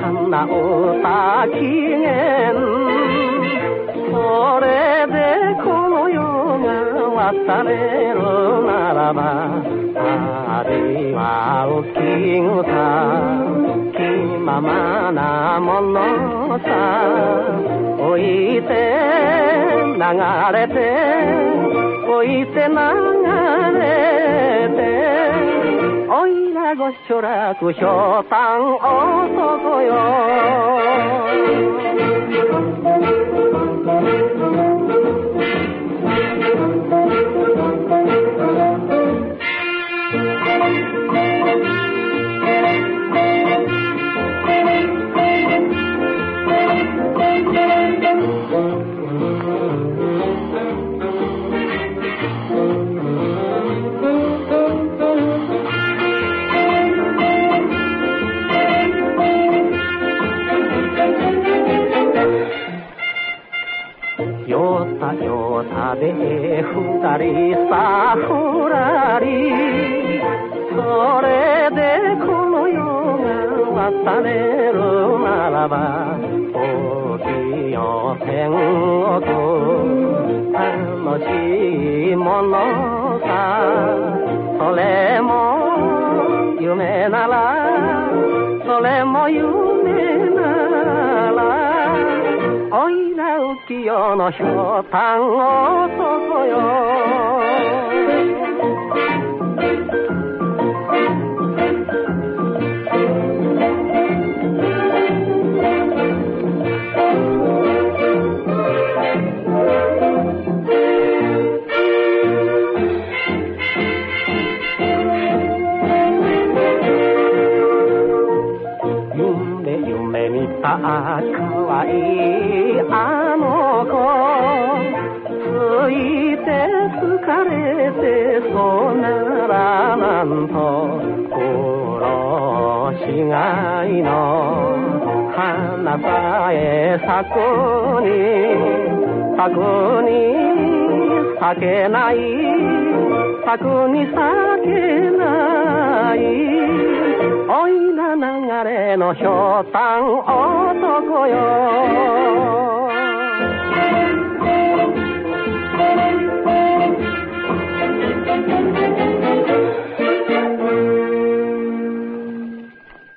한나 오다 기엔 오래된 바타네로 나라마 아리마오 킹우타 기마마나 몰로사 오이테 나가레테 오이테 나가레테 오이라고 쇼라쿠 쇼탕 오 よたよたで二人さふらり が渡れるならば大きよ天国楽しいものさそれも夢ならそれも夢ならおいら浮世のひょうたん男よあかわいいあの子ついて疲れてそうならなんと殺しがいの花さえ咲くに咲くに咲けない咲くに咲けないおいな流れのひょうたん男よ